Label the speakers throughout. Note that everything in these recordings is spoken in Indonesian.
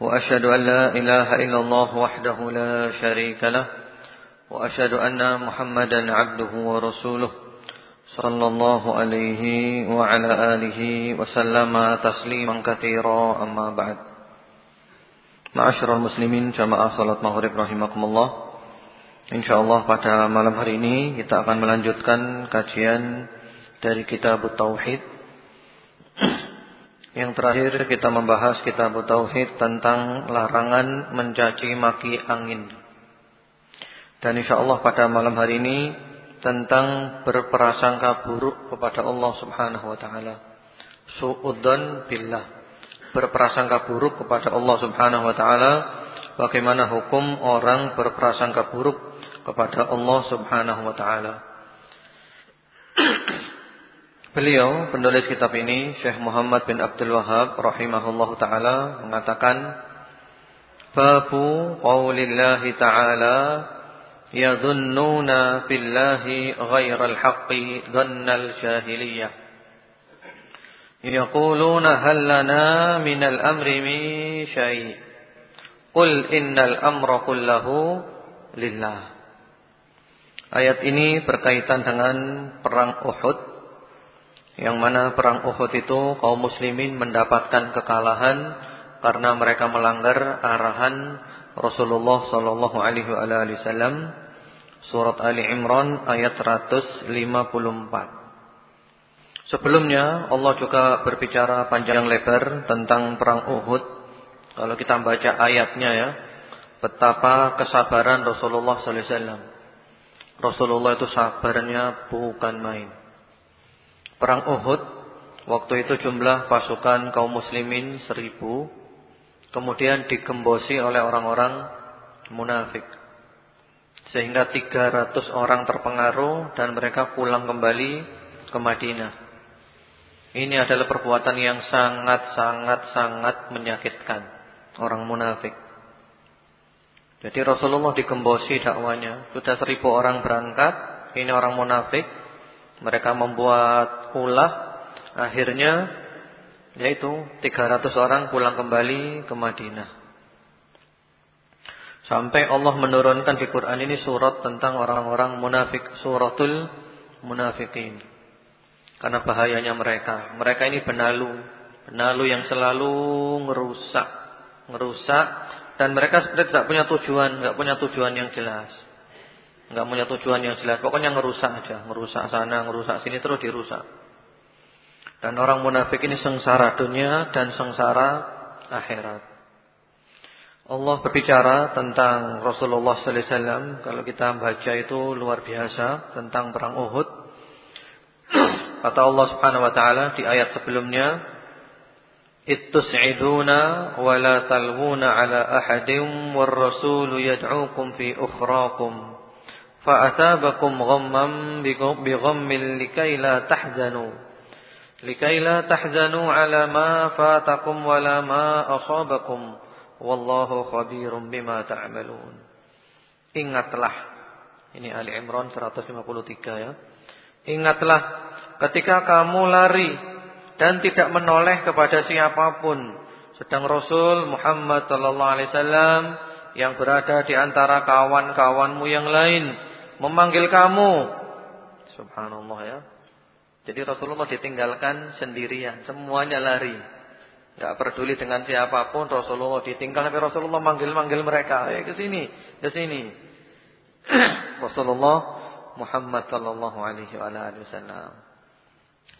Speaker 1: وأشهد أن لا إله إلا الله وحده لا شريك له وأشهد أن محمدا عبده ورسوله صلى الله عليه وعلى آله وسلم تسليما كثيرا أما بعد معاشر المسلمين جماعة صلاة مغرب رحمكم الله InsyaAllah pada malam hari ini kita akan melanjutkan kajian dari kitab Tauhid yang terakhir kita membahas kitab Tauhid tentang larangan mencaci maki angin. Dan insya Allah pada malam hari ini tentang berprasangka buruk kepada Allah Subhanahu wa taala. Suudzon billah. Berprasangka buruk kepada Allah Subhanahu wa taala. Bagaimana hukum orang berprasangka buruk kepada Allah Subhanahu wa taala? Beliau penulis kitab ini Syekh Muhammad bin Abdul Wahab rahimahullahu taala mengatakan Babu qaulillahi ta'ala yadhunnuna billahi ghairal haqqi dhannal jahiliyah. Yaquluna hal lana minal amri min syai' Qul innal amra kullahu lillah. Ayat ini berkaitan dengan perang Uhud yang mana perang Uhud itu kaum muslimin mendapatkan kekalahan karena mereka melanggar arahan Rasulullah sallallahu alaihi wasallam surat Ali Imran ayat 154. Sebelumnya Allah juga berbicara panjang lebar tentang perang Uhud. Kalau kita baca ayatnya ya, betapa kesabaran Rasulullah sallallahu alaihi wasallam. Rasulullah itu sabarnya bukan main. Perang Uhud Waktu itu jumlah pasukan kaum muslimin seribu Kemudian digembosi oleh orang-orang munafik. Sehingga 300 orang terpengaruh Dan mereka pulang kembali ke Madinah. Ini adalah perbuatan yang sangat-sangat-sangat menyakitkan Orang munafik. Jadi Rasulullah digembosi dakwanya. Sudah seribu orang berangkat Ini orang munafik. Mereka membuat ulah Akhirnya Yaitu 300 orang pulang kembali ke Madinah. Sampai Allah menurunkan di Quran ini surat tentang orang-orang munafik Suratul munafikin. Karena bahayanya mereka. Mereka ini benalu. Benalu yang selalu ngerusak. Ngerusak. Dan mereka sebenarnya tidak punya tujuan. Tidak punya tujuan yang jelas. Enggak punya tujuan yang jelas. Pokoknya ngerusak aja, ngerusak sana, ngerusak sini terus dirusak. Dan orang munafik ini sengsara dunia dan sengsara akhirat. Allah berbicara tentang Rasulullah sallallahu alaihi wasallam kalau kita baca itu luar biasa tentang perang Uhud. Kata Allah Subhanahu wa taala di ayat sebelumnya, "Ittus'iduna wa la talwuna ala ahdim, wal rasulu yadgukum fi ukhrakum." Fa'atabakum ghamm bi ghamm likaila tahzanu لكي لا تحزنوا على ما فاتكم ولا ما أصابكم والله خبير بما تعملون Ingatlah. Ini Ali Imran 153 ya. Ingatlah ketika kamu lari dan tidak menoleh kepada siapa pun sedang Rasul Muhammad sallallahu alaihi wasallam yang berada di antara kawan-kawanmu yang lain memanggil kamu. Subhanallah ya. Jadi Rasulullah ditinggalkan sendirian, semuanya lari. Enggak peduli dengan siapa pun, Rasulullah ditinggal sampai Rasulullah manggil-manggil mereka, "Ayo ke sini, ke sini." Rasulullah Muhammad sallallahu alaihi wasallam.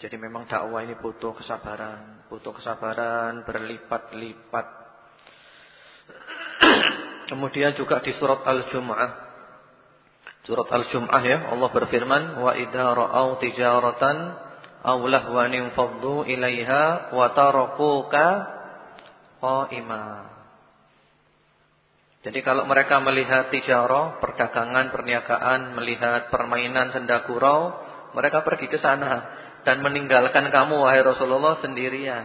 Speaker 1: Jadi memang dakwah ini butuh kesabaran, butuh kesabaran berlipat-lipat. Kemudian juga di surat Al-Jumu'ah Surat Al-Jum'ah ya, Allah berfirman, "Wa idza ra'au tijaratan aw lahwan faddu ilaiha wa tarakuka qa'ima." Jadi kalau mereka melihat tijarah, perdagangan, perniagaan, melihat permainan senda mereka pergi ke sana dan meninggalkan kamu wahai Rasulullah sendirian.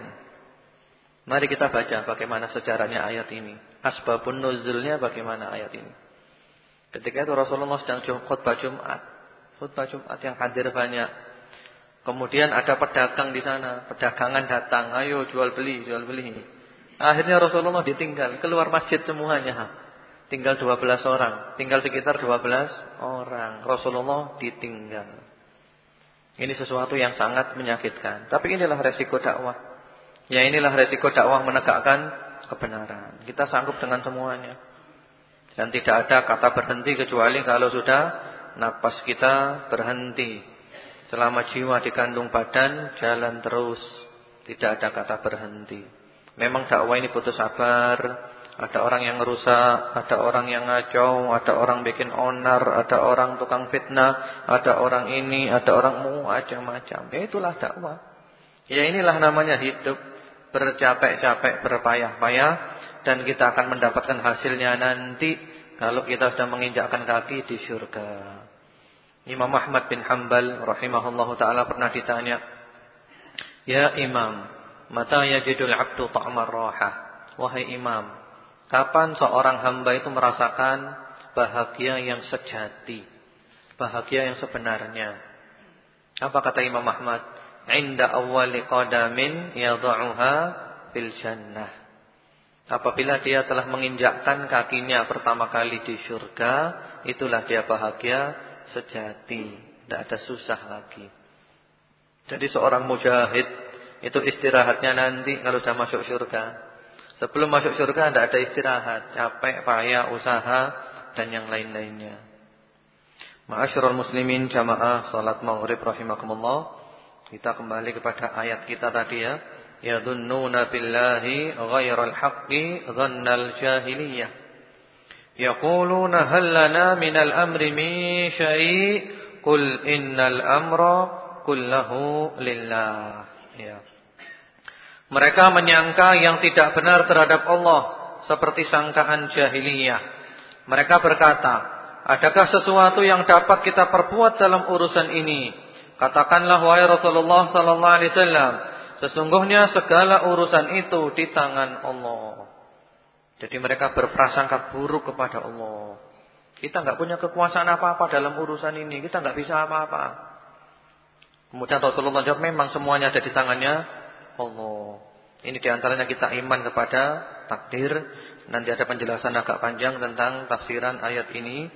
Speaker 1: Mari kita baca bagaimana sejarahnya ayat ini. Asbabun nuzulnya bagaimana ayat ini. Ketika itu Rasulullah sedang khutbah Jumat. Khutbah Jumat yang hadir banyak. Kemudian ada pedagang di sana. Pedagangan datang. Ayo jual beli, jual beli. Akhirnya Rasulullah ditinggal. Keluar masjid semuanya. Tinggal 12 orang. Tinggal sekitar 12 orang. Rasulullah ditinggal. Ini sesuatu yang sangat menyakitkan. Tapi inilah resiko dakwah. Ya inilah resiko dakwah menegakkan kebenaran. Kita sanggup dengan semuanya. Dan tidak ada kata berhenti kecuali kalau sudah napas kita berhenti. Selama jiwa dikandung badan jalan terus. Tidak ada kata berhenti. Memang dakwah ini butuh sabar. Ada orang yang rusak, ada orang yang ngacau, ada orang bikin onar, ada orang tukang fitnah, ada orang ini, ada orang macam-macam. Ya itulah dakwah. Ya inilah namanya hidup bercapek-capek, berpayah-payah dan kita akan mendapatkan hasilnya nanti kalau kita sudah menginjakkan kaki di surga. Imam Ahmad bin Hanbal rahimahullahu taala pernah ditanya, "Ya Imam, mata yajidul 'abdu ta'mar rahah?" Wahai Imam, kapan seorang hamba itu merasakan bahagia yang sejati, bahagia yang sebenarnya? Apa kata Imam Ahmad? inda awwali qadamin yadha'uha fil jannah. Apabila dia telah menginjakkan kakinya pertama kali di surga, itulah dia bahagia sejati, tidak ada susah lagi. Jadi seorang mujahid itu istirahatnya nanti kalau sudah masuk surga. Sebelum masuk surga tidak ada istirahat, capek, payah, usaha dan yang lain-lainnya. Ma'asyiral muslimin jamaah salat maghrib rahimakumullah. Kita kembali kepada ayat kita tadi ya. Yadhunnuna billahi ghairal haqqi dhannal jahiliyah. Yaquluna hal lana minal amri min syai' qul innal amra kullahu lillah. Ya. Mereka menyangka yang tidak benar terhadap Allah seperti sangkaan jahiliyah. Mereka berkata, adakah sesuatu yang dapat kita perbuat dalam urusan ini? Katakanlah wahai Rasulullah sallallahu alaihi wasallam, sesungguhnya segala urusan itu di tangan Allah. Jadi mereka berprasangka buruk kepada Allah. Kita enggak punya kekuasaan apa-apa dalam urusan ini, kita enggak bisa apa-apa. Kemudian Rasulullah jawab memang semuanya ada di tangannya Allah. Ini di antaranya kita iman kepada takdir. Nanti ada penjelasan agak panjang tentang tafsiran ayat ini.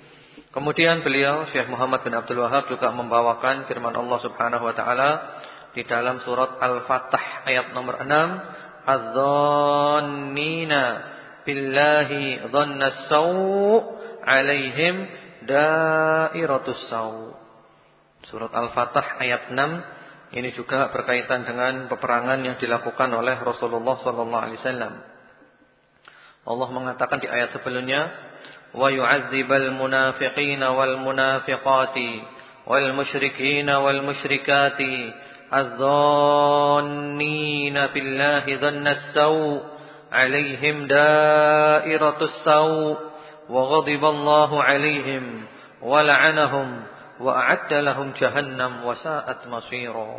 Speaker 1: Kemudian beliau Syekh Muhammad bin Abdul Wahab juga membawakan firman Allah Subhanahu wa taala di dalam surat al-fatih ayat nomor 6 Adzannina billahi dhannas sawu alaihim dairatus sawu Surat al-fatih ayat 6 ini juga berkaitan dengan peperangan yang dilakukan oleh Rasulullah sallallahu alaihi wasallam. Allah mengatakan di ayat sebelumnya wa yu'adzibal munafiqina wal munafiqati wal musyrikina wal musyrikati الظانين بالله ظن السوء عليهم دائرة السوء وغضب الله عليهم ولعنهم وأعد لهم جهنم وساءت مصيرا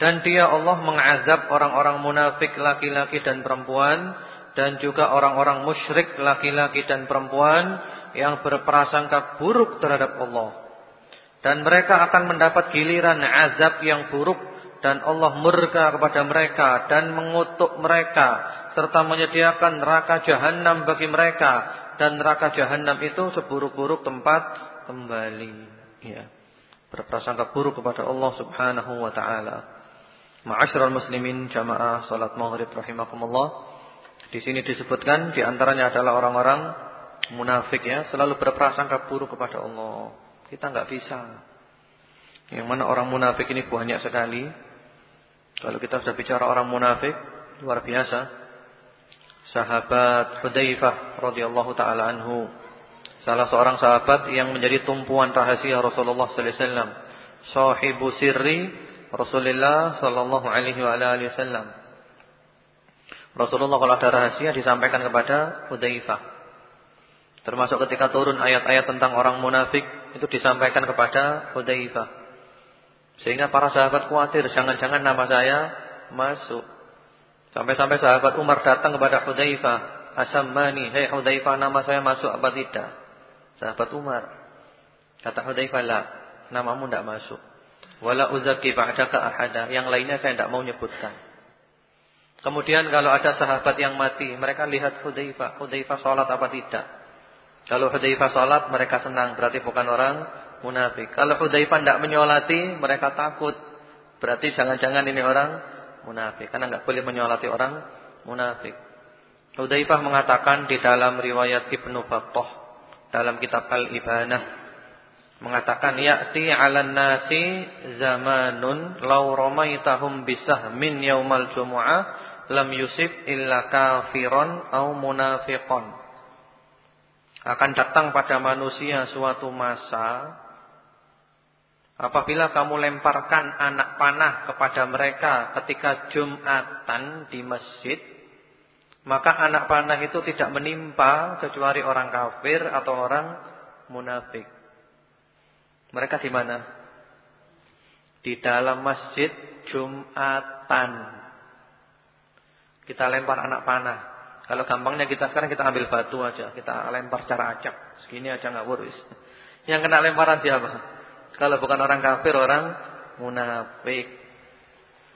Speaker 1: Dan dia Allah mengazab orang-orang munafik laki-laki dan perempuan dan juga orang-orang musyrik laki-laki dan perempuan yang berprasangka buruk terhadap Allah. Dan mereka akan mendapat giliran azab yang buruk dan Allah murka kepada mereka dan mengutuk mereka serta menyediakan neraka jahanam bagi mereka. Dan neraka jahanam itu seburuk-buruk tempat kembali. Ya. Berprasangka buruk kepada Allah Subhanahu wa taala. Ma'asyiral muslimin jamaah salat maghrib rahimakumullah. Di sini disebutkan di antaranya adalah orang-orang munafik ya, selalu berprasangka buruk kepada Allah. Kita nggak bisa. Yang mana orang munafik ini banyak sekali. Kalau kita sudah bicara orang munafik, luar biasa. Sahabat Hudzaifah radhiyallahu taala anhu, salah seorang sahabat yang menjadi tumpuan rahasia Rasulullah sallallahu alaihi wasallam, sahibu sirri Rasulullah sallallahu alaihi wasallam. Rasulullah kalau ada rahasia disampaikan kepada Hudzaifah. Termasuk ketika turun ayat-ayat tentang orang munafik itu disampaikan kepada Hudzaifah. Sehingga para sahabat khawatir jangan-jangan nama saya masuk. Sampai-sampai sahabat Umar datang kepada Hudzaifah, "Asammani, hei Hudzaifah, nama saya masuk apa tidak?" Sahabat Umar. Kata Hudzaifah, "La, namamu tidak masuk." Wala uzaki ba'daka ahada. Yang lainnya saya tidak mau nyebutkan. Kemudian kalau ada sahabat yang mati, mereka lihat Hudzaifah, Hudzaifah salat apa tidak? Kalau Hudzaifah salat mereka senang berarti bukan orang munafik. Kalau Hudzaifah tidak menyolati mereka takut. Berarti jangan-jangan ini orang munafik karena enggak boleh menyolati orang munafik. Hudzaifah mengatakan di dalam riwayat Ibnu Battah dalam kitab Al-Ibanah mengatakan ya'ti 'alan nasi zamanun law ramaitahum bisahmin yaumal jumu'ah lam yusib illa kafiron au munafiqon akan datang pada manusia suatu masa apabila kamu lemparkan anak panah kepada mereka ketika Jumatan di masjid maka anak panah itu tidak menimpa kecuali orang kafir atau orang munafik. Mereka di mana? Di dalam masjid Jumatan. Kita lempar anak panah. Kalau gampangnya kita sekarang kita ambil batu aja, kita lempar cara acak. Segini aja nggak worries. Yang kena lemparan siapa? Kalau bukan orang kafir, orang munafik.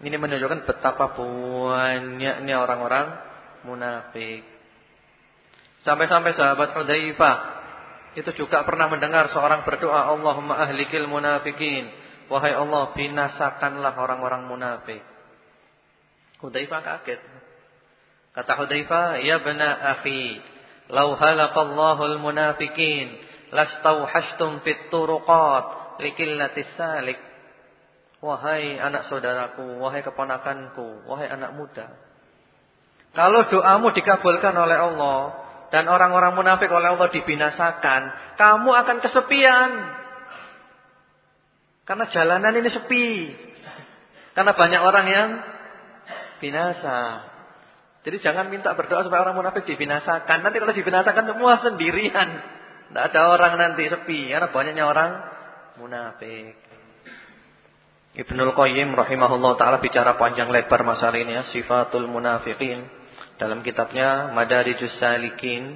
Speaker 1: Ini menunjukkan betapa banyaknya orang-orang munafik. Sampai-sampai sahabat Hudzaifah itu juga pernah mendengar seorang berdoa, Allahumma ahlikil munafikin. Wahai Allah, binasakanlah orang-orang munafik. Hudzaifah kaget. Kata Hudzaifah, "Ya bana akhi, law halaqallahu al-munafiqin lastauhashtum fit turuqat likillatis salik." Wahai anak saudaraku, wahai keponakanku, wahai anak muda. Kalau doamu dikabulkan oleh Allah dan orang-orang munafik oleh Allah dibinasakan, kamu akan kesepian. Karena jalanan ini sepi. Karena banyak orang yang binasa. Jadi jangan minta berdoa supaya orang munafik dibinasakan. Nanti kalau dibinasakan semua sendirian. Tidak ada orang nanti sepi. Karena banyaknya orang munafik. Ibnul Qayyim rahimahullah ta'ala bicara panjang lebar masalah ini ya. Sifatul munafiqin. Dalam kitabnya Madarijus Salikin.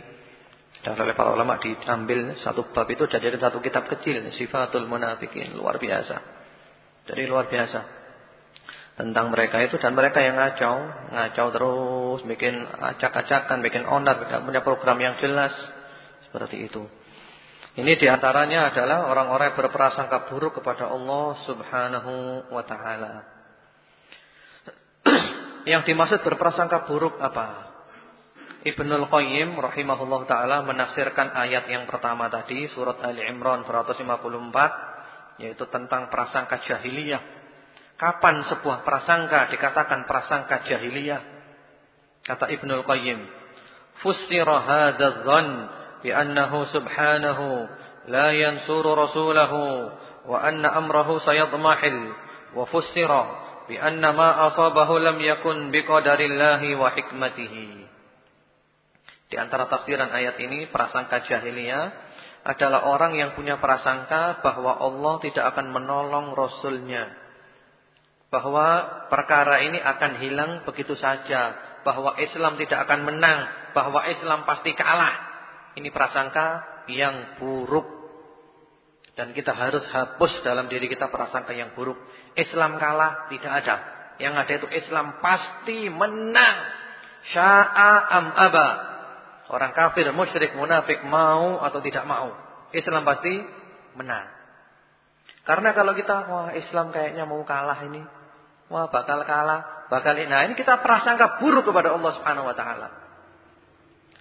Speaker 1: Dan oleh para ulama diambil satu bab itu jadi satu kitab kecil. Sifatul munafiqin. Luar biasa. Jadi luar biasa tentang mereka itu dan mereka yang ngacau, ngacau terus, bikin acak-acakan, bikin onar, tidak punya program yang jelas seperti itu. Ini di antaranya adalah orang-orang yang berprasangka buruk kepada Allah Subhanahu wa taala. yang dimaksud berprasangka buruk apa? Ibnul Qayyim rahimahullah taala menafsirkan ayat yang pertama tadi surat Ali Imran 154 yaitu tentang prasangka jahiliyah Kapan sebuah prasangka dikatakan prasangka jahiliyah? Kata Ibnul Qayyim, "Fussira hadha dhann bi annahu subhanahu la yansuru rasulahu wa anna amrahu sayadmahil wa fussira bi anna ma asabahu lam yakun biqadarillahi wa hikmatihi." Di antara tafsiran ayat ini prasangka jahiliyah adalah orang yang punya prasangka bahwa Allah tidak akan menolong rasulnya bahwa perkara ini akan hilang begitu saja, bahwa Islam tidak akan menang, bahwa Islam pasti kalah. Ini prasangka yang buruk. Dan kita harus hapus dalam diri kita prasangka yang buruk. Islam kalah tidak ada. Yang ada itu Islam pasti menang. Sya'a am aba. Orang kafir, musyrik, munafik mau atau tidak mau. Islam pasti menang. Karena kalau kita wah Islam kayaknya mau kalah ini, Wah bakal kalah, bakal ini. Nah ini kita prasangka buruk kepada Allah Subhanahu Wa Taala.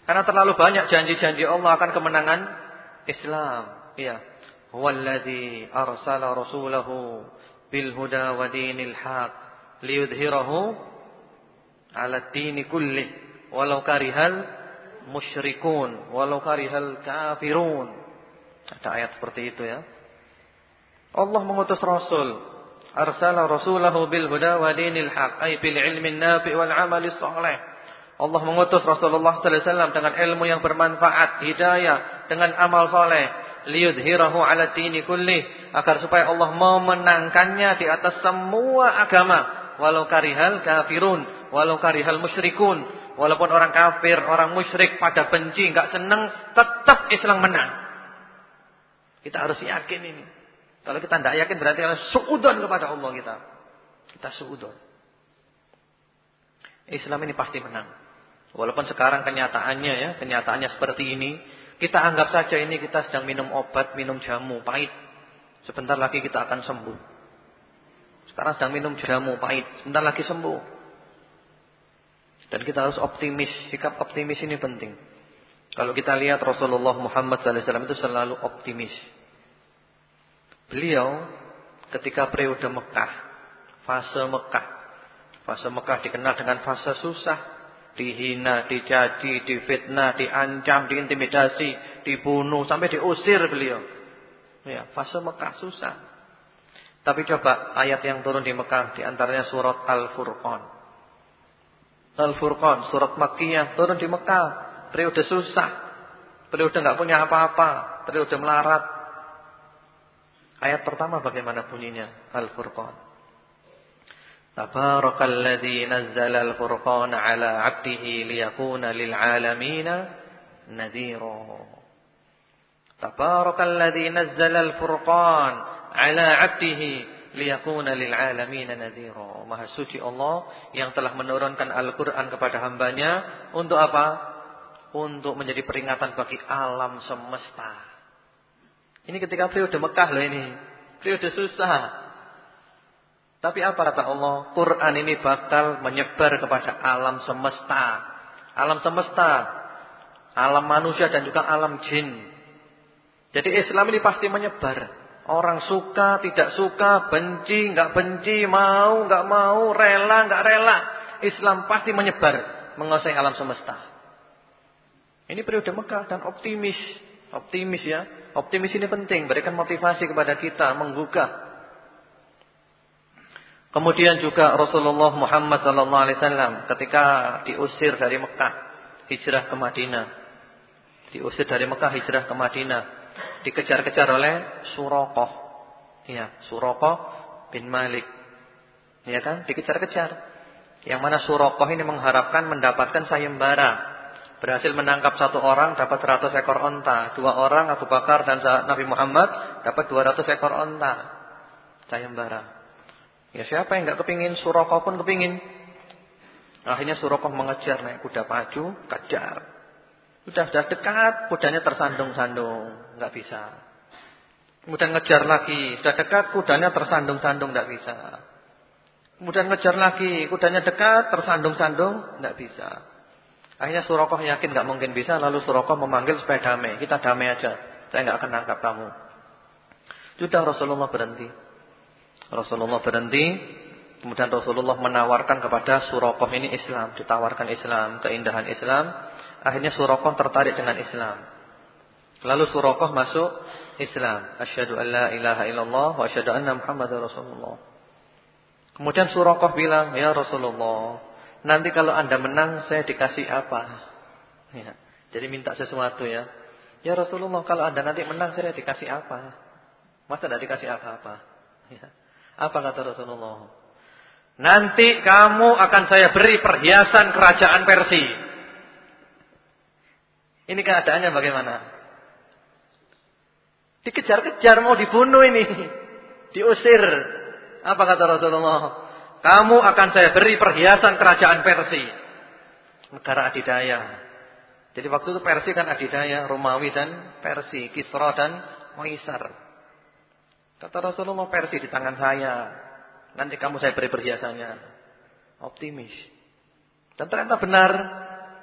Speaker 1: Karena terlalu banyak janji-janji Allah akan kemenangan Islam. Iya. Huwallazi arsala rasulahu bil huda wa dinil haq liyudhhirahu 'ala dini kullih walau karihal musyrikun walau karihal kafirun. Ada ayat seperti itu ya. Allah mengutus rasul arsala rasulahu bil huda wa dinil haq ay bil ilmi nafi wal amali salih Allah mengutus Rasulullah sallallahu alaihi wasallam dengan ilmu yang bermanfaat, hidayah dengan amal soleh. Liyudhirahu ala dini kulli. Agar supaya Allah memenangkannya di atas semua agama. Walau karihal kafirun. Walau karihal musyrikun. Walaupun orang kafir, orang musyrik pada benci, enggak senang, tetap Islam menang. Kita harus yakin ini. Kalau kita tidak yakin berarti kita suudon kepada Allah kita. Kita suudon. Islam ini pasti menang. Walaupun sekarang kenyataannya ya, kenyataannya seperti ini, kita anggap saja ini kita sedang minum obat, minum jamu pahit. Sebentar lagi kita akan sembuh. Sekarang sedang minum jamu pahit, sebentar lagi sembuh. Dan kita harus optimis, sikap optimis ini penting. Kalau kita lihat Rasulullah Muhammad SAW itu selalu optimis. Beliau ketika periode Mekah, fase Mekah. Fase Mekah dikenal dengan fase susah dihina, dicaci, difitnah, diancam, diintimidasi, dibunuh, sampai diusir beliau. Ya, fase Mekah susah. Tapi coba ayat yang turun di Mekah di antaranya surat Al-Furqan. Al-Furqan, surat Makkiyah turun di Mekah, periode susah. Periode enggak punya apa-apa, periode melarat. Ayat pertama bagaimana bunyinya? Al-Furqan. Tabarakalladzi nazzala al-furqana 'ala 'abdihi liyakuna lil 'alamin nadhira. Tabarakalladzi nazzala al-furqan 'ala 'abdihi liyakuna lil 'alamin nadhira. Maha suci Allah yang telah menurunkan Al-Qur'an kepada hambanya untuk apa? Untuk menjadi peringatan bagi alam semesta. Ini ketika periode Mekah loh ini. Periode susah. Tapi apa kata Allah? Quran ini bakal menyebar kepada alam semesta. Alam semesta. Alam manusia dan juga alam jin. Jadi Islam ini pasti menyebar. Orang suka, tidak suka, benci, enggak benci, mau, enggak mau, rela, enggak rela. Islam pasti menyebar. Menguasai alam semesta. Ini periode Mekah dan optimis. Optimis ya. Optimis ini penting. Berikan motivasi kepada kita. Menggugah Kemudian juga Rasulullah Muhammad sallallahu alaihi wasallam ketika diusir dari Mekah, hijrah ke Madinah. Diusir dari Mekah hijrah ke Madinah, dikejar-kejar oleh Suraqah. Ya, Suraqah bin Malik. Ya kan? Dikejar-kejar. Yang mana Suraqah ini mengharapkan mendapatkan sayembara. Berhasil menangkap satu orang dapat 100 ekor onta. Dua orang Abu Bakar dan Nabi Muhammad dapat 200 ekor onta. Sayembara. Ya siapa yang nggak kepingin Surakoh pun kepingin. Akhirnya Surakoh mengejar naik kuda pacu, kejar. Sudah sudah dekat, kudanya tersandung-sandung, nggak bisa. Kemudian ngejar lagi, sudah dekat, kudanya tersandung-sandung, nggak bisa. Kemudian ngejar lagi, kudanya dekat, tersandung-sandung, nggak bisa. Akhirnya Surakoh yakin nggak mungkin bisa, lalu Surakoh memanggil supaya damai. Kita damai aja, saya nggak akan nangkap kamu. Sudah Rasulullah berhenti. Rasulullah berhenti. Kemudian Rasulullah menawarkan kepada Surakoh ini Islam. Ditawarkan Islam, keindahan Islam. Akhirnya Surakoh tertarik dengan Islam. Lalu Surakoh masuk Islam. Asyadu an la ilaha illallah Wa asyadu anna Muhammad Rasulullah. Kemudian Surakoh bilang Ya Rasulullah Nanti kalau anda menang saya dikasih apa ya, Jadi minta sesuatu ya Ya Rasulullah kalau anda nanti menang saya dikasih apa Masa tidak dikasih apa-apa Ya apa kata Rasulullah? Nanti kamu akan saya beri perhiasan kerajaan Persia. Ini keadaannya bagaimana? Dikejar-kejar mau dibunuh ini. Diusir. Apa kata Rasulullah? Kamu akan saya beri perhiasan kerajaan Persia. Negara adidaya. Jadi waktu itu Persia kan adidaya. Romawi dan Persia. Kisra dan Maisar. Kata Rasulullah versi di tangan saya. Nanti kamu saya beri perhiasannya. Optimis. Dan ternyata benar.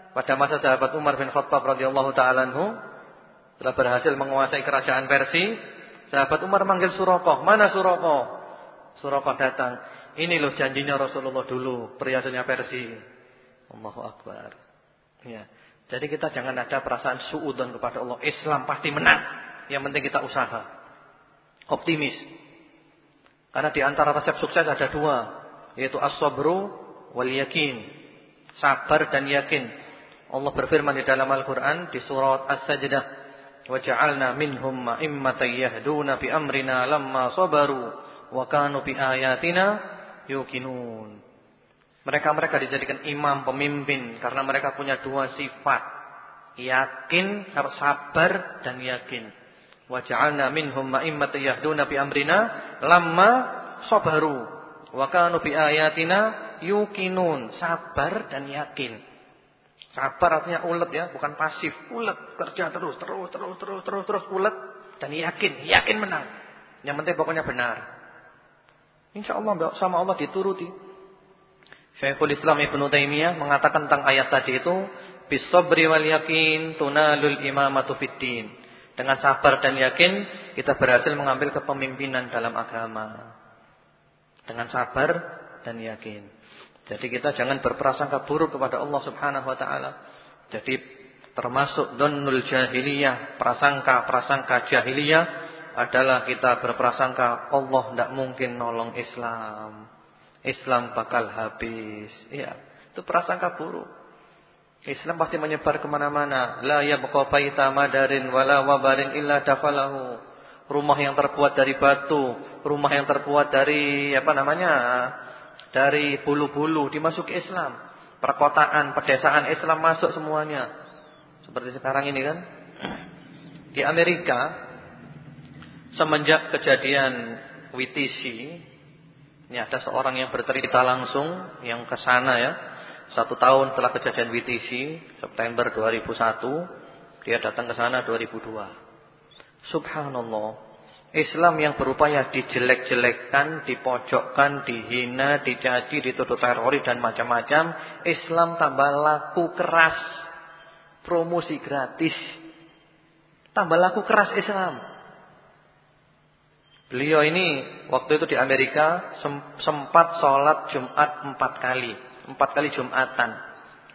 Speaker 1: Pada masa sahabat Umar bin Khattab radhiyallahu taala telah berhasil menguasai kerajaan Persia, sahabat Umar manggil Surakoh. Mana Surakoh? Surakoh datang. Ini loh janjinya Rasulullah dulu, perhiasannya Persia. Allahu Akbar. Ya. Jadi kita jangan ada perasaan suudon kepada Allah. Islam pasti menang. Yang penting kita usaha optimis. Karena di antara resep sukses ada dua, yaitu as-sabru wal yakin. Sabar dan yakin. Allah berfirman di dalam Al-Qur'an di surat As-Sajdah Waja'alna minhum ma'immatan yahduna bi amrina lamma sabaru wa kanu bi ayatina yuqinun. Mereka-mereka dijadikan imam pemimpin karena mereka punya dua sifat. Yakin, sabar dan yakin. Wa ja'alna minhum ma'immatan yahduna bi amrina lamma sabaru wa kanu bi ayatina yuqinun. Sabar dan yakin. Sabar artinya ulet ya, bukan pasif. Ulet, kerja terus, terus, terus, terus, terus, terus ulet dan yakin, yakin menang. Yang penting pokoknya benar. Insya Allah sama Allah dituruti. Syekhul Islam Ibn Taimiyah mengatakan tentang ayat tadi itu bisabri wal yakin tunalul imamatu fiddin. Dengan sabar dan yakin kita berhasil mengambil kepemimpinan dalam agama. Dengan sabar dan yakin. Jadi kita jangan berprasangka buruk kepada Allah Subhanahu wa taala. Jadi termasuk donnul jahiliyah, prasangka-prasangka jahiliyah adalah kita berprasangka Allah tidak mungkin nolong Islam. Islam bakal habis. Iya, itu prasangka buruk. Islam pasti menyebar ke mana-mana. La yabqa baita madarin wala wabarin illa dafalahu. Rumah yang terbuat dari batu, rumah yang terbuat dari apa namanya? Dari bulu-bulu dimasuki Islam. Perkotaan, pedesaan Islam masuk semuanya. Seperti sekarang ini kan. Di Amerika semenjak kejadian WTC ini ada seorang yang bercerita langsung yang ke sana ya. Satu tahun setelah kejadian WTC, September 2001, dia datang ke sana 2002. Subhanallah. Islam yang berupaya dijelek-jelekkan, dipojokkan, dihina, dicaci, dituduh teroris dan macam-macam. Islam tambah laku keras. Promosi gratis. Tambah laku keras Islam. Beliau ini waktu itu di Amerika sempat sholat Jumat empat kali. Empat kali Jumatan.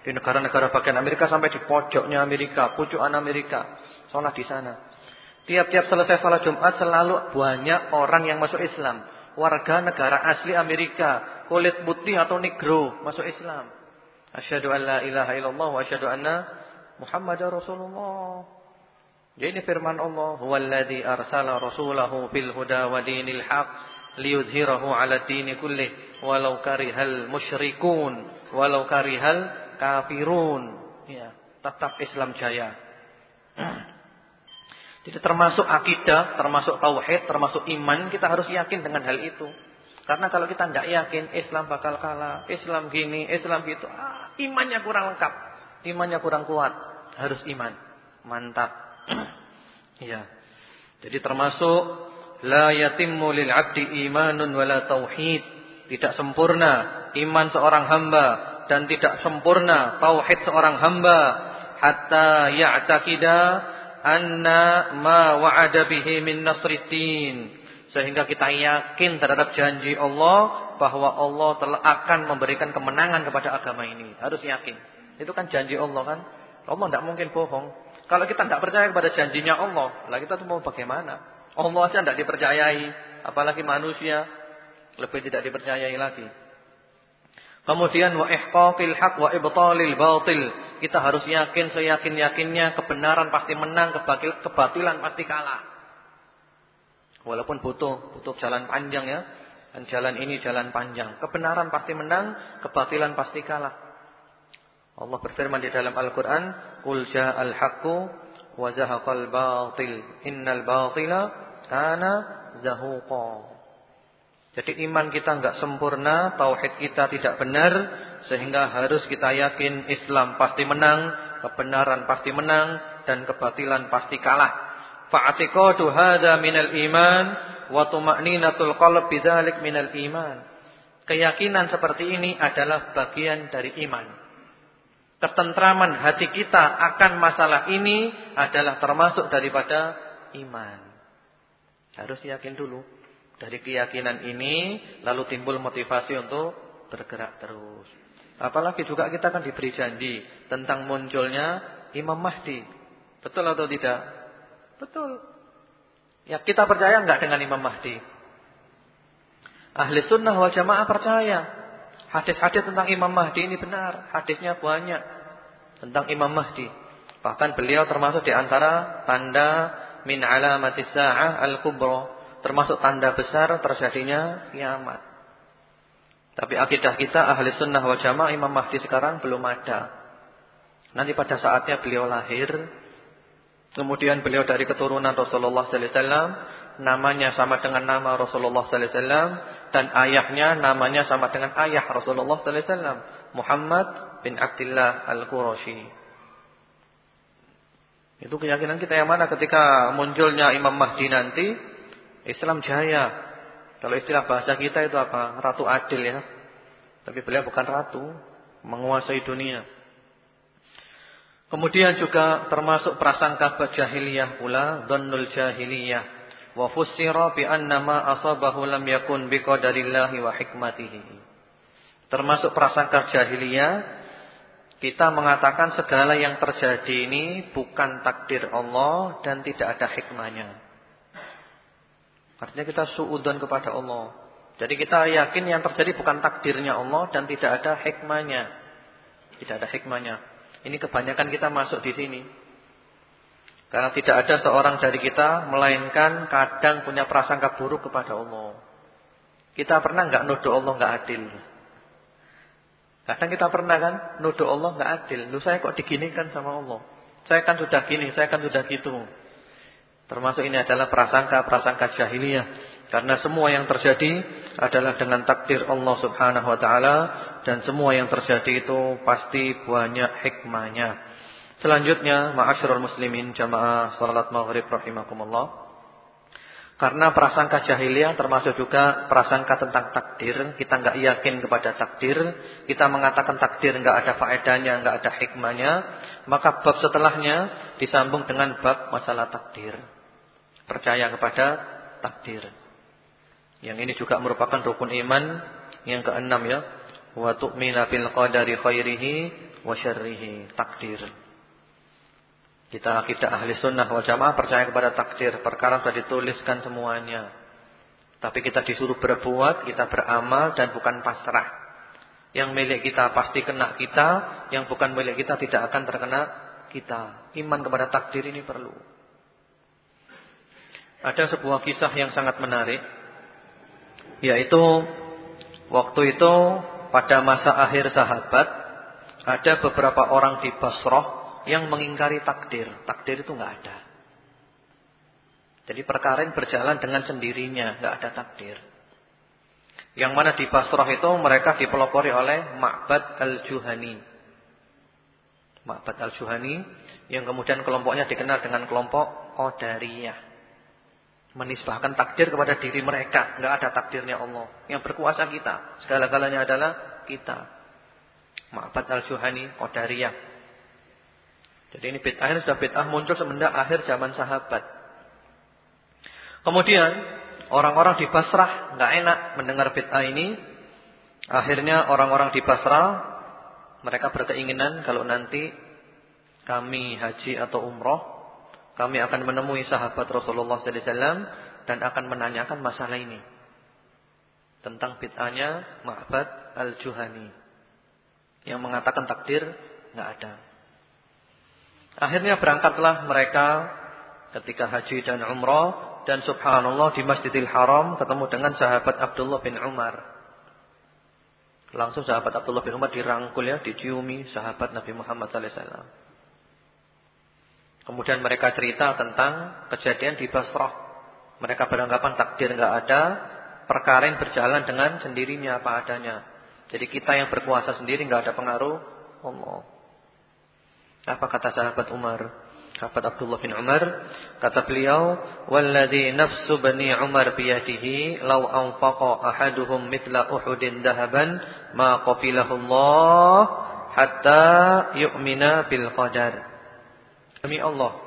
Speaker 1: Di negara-negara bagian Amerika sampai di pojoknya Amerika, pucukan Amerika. Sholat di sana. Tiap-tiap selesai sholat Jumat selalu banyak orang yang masuk Islam. Warga negara asli Amerika. Kulit putih atau negro masuk Islam. Asyhadu an la ilaha illallah wa asyhadu anna Muhammadar Rasulullah. Jadi firman Allah, "Huwallazi arsala rasulahu bil huda wa dinil haq liyudhhirahu 'ala dini kullih walau karihal musyrikun walau karihal kafirun." Ya, tetap Islam jaya. Jadi termasuk akidah, termasuk tauhid, termasuk iman, kita harus yakin dengan hal itu. Karena kalau kita tidak yakin Islam bakal kalah, Islam gini, Islam gitu, ah, imannya kurang lengkap, imannya kurang kuat. Harus iman. Mantap. Iya. Jadi termasuk la yatimmu lil 'abdi imanun wala tauhid. Tidak sempurna iman seorang hamba dan tidak sempurna tauhid seorang hamba hatta ya'taqida anna ma wa'ada bihi min nasriddin sehingga kita yakin terhadap janji Allah bahwa Allah telah akan memberikan kemenangan kepada agama ini. Harus yakin. Itu kan janji Allah kan. Allah tidak mungkin bohong. Kalau kita tidak percaya kepada janjinya Allah, lah kita tuh mau bagaimana? Allah saja tidak dipercayai, apalagi manusia lebih tidak dipercayai lagi. Kemudian wa ihqaqil haq wa ibtalil batil. Kita harus yakin seyakin-yakinnya kebenaran pasti menang, kebatilan pasti kalah. Walaupun butuh butuh jalan panjang ya. Dan jalan ini jalan panjang. Kebenaran pasti menang, kebatilan pasti kalah. Allah berfirman di dalam Al-Qur'an, "Qul ja'al haqqu wa zahaqal batil, innal batila kana zahuqa." Jadi iman kita enggak sempurna, tauhid kita tidak benar, sehingga harus kita yakin Islam pasti menang, kebenaran pasti menang dan kebatilan pasti kalah. Fa'atiqadu hadza minal iman wa tuma'ninatul qalb bidzalik minal iman. Keyakinan seperti ini adalah bagian dari iman ketentraman hati kita akan masalah ini adalah termasuk daripada iman. Harus yakin dulu. Dari keyakinan ini lalu timbul motivasi untuk bergerak terus. Apalagi juga kita akan diberi janji tentang munculnya Imam Mahdi. Betul atau tidak? Betul. Ya kita percaya enggak dengan Imam Mahdi? Ahli sunnah wal jamaah percaya. Hadis-hadis tentang Imam Mahdi ini benar. Hadisnya banyak tentang Imam Mahdi. Bahkan beliau termasuk di antara tanda min alamatis sa'ah al-kubra, termasuk tanda besar terjadinya kiamat. Tapi akidah kita ahli sunnah wal jamaah Imam Mahdi sekarang belum ada. Nanti pada saatnya beliau lahir, kemudian beliau dari keturunan Rasulullah sallallahu alaihi wasallam, namanya sama dengan nama Rasulullah sallallahu alaihi wasallam dan ayahnya namanya sama dengan ayah Rasulullah sallallahu alaihi wasallam, Muhammad bin Abdullah Al-Qurashi. Itu keyakinan kita yang mana ketika munculnya Imam Mahdi nanti Islam jaya. Kalau istilah bahasa kita itu apa? Ratu adil ya. Tapi beliau bukan ratu, menguasai dunia. Kemudian juga termasuk prasangka jahiliyah pula, dhannul jahiliyah. Wa fussira bi anna ma asabahu lam yakun biqadarillahi wa hikmatihi. Termasuk prasangka jahiliyah kita mengatakan segala yang terjadi ini bukan takdir Allah dan tidak ada hikmahnya. Artinya kita suudon kepada Allah. Jadi kita yakin yang terjadi bukan takdirnya Allah dan tidak ada hikmahnya. Tidak ada hikmahnya. Ini kebanyakan kita masuk di sini. Karena tidak ada seorang dari kita melainkan kadang punya prasangka buruk kepada Allah. Kita pernah enggak nuduh Allah enggak adil? Kadang kita pernah kan nuduh Allah nggak adil. Lu saya kok diginikan sama Allah. Saya kan sudah gini, saya kan sudah gitu. Termasuk ini adalah prasangka-prasangka jahiliyah. Karena semua yang terjadi adalah dengan takdir Allah Subhanahu wa taala dan semua yang terjadi itu pasti banyak hikmahnya. Selanjutnya, ma'asyiral muslimin jamaah salat maghrib rahimakumullah. Karena prasangka jahiliyah termasuk juga prasangka tentang takdir. Kita enggak yakin kepada takdir. Kita mengatakan takdir enggak ada faedahnya, enggak ada hikmahnya. Maka bab setelahnya disambung dengan bab masalah takdir. Percaya kepada takdir. Yang ini juga merupakan rukun iman yang keenam ya. Wa tu'mina bil qadari khairihi wa syarrihi. Takdir. Kita akidah ahli sunnah wal jamaah percaya kepada takdir. Perkara sudah dituliskan semuanya. Tapi kita disuruh berbuat, kita beramal dan bukan pasrah. Yang milik kita pasti kena kita, yang bukan milik kita tidak akan terkena kita. Iman kepada takdir ini perlu. Ada sebuah kisah yang sangat menarik. Yaitu waktu itu pada masa akhir sahabat ada beberapa orang di Basrah yang mengingkari takdir. Takdir itu nggak ada. Jadi perkara yang berjalan dengan sendirinya, nggak ada takdir. Yang mana di Basrah itu mereka dipelopori oleh Ma'bad al-Juhani. Ma'bad al-Juhani yang kemudian kelompoknya dikenal dengan kelompok Qadariyah. Menisbahkan takdir kepada diri mereka, nggak ada takdirnya Allah. Yang berkuasa kita, segala-galanya adalah kita. Ma'bad al-Juhani Qadariyah. Jadi ini bid'ah ini sudah bid'ah muncul semenjak akhir zaman sahabat. Kemudian orang-orang di Basrah nggak enak mendengar bid'ah ini. Akhirnya orang-orang di Basrah mereka berkeinginan kalau nanti kami haji atau umroh, kami akan menemui sahabat Rasulullah wasallam dan akan menanyakan masalah ini. Tentang bid'ahnya Ma'bad Al-Juhani yang mengatakan takdir nggak ada. Akhirnya berangkatlah mereka ketika haji dan umrah dan subhanallah di Masjidil Haram ketemu dengan sahabat Abdullah bin Umar. Langsung sahabat Abdullah bin Umar dirangkul ya, diciumi sahabat Nabi Muhammad sallallahu alaihi wasallam. Kemudian mereka cerita tentang kejadian di Basrah. Mereka beranggapan takdir enggak ada, perkara yang berjalan dengan sendirinya apa adanya. Jadi kita yang berkuasa sendiri enggak ada pengaruh Allah. Apa kata sahabat Umar? Sahabat Abdullah bin Umar kata beliau, "Walladzi nafsu bani Umar biyadihi law anfaqa ahaduhum mithla Uhudin dahaban ma qabilahu Allah hatta yu'mina bil qadar." Demi Allah.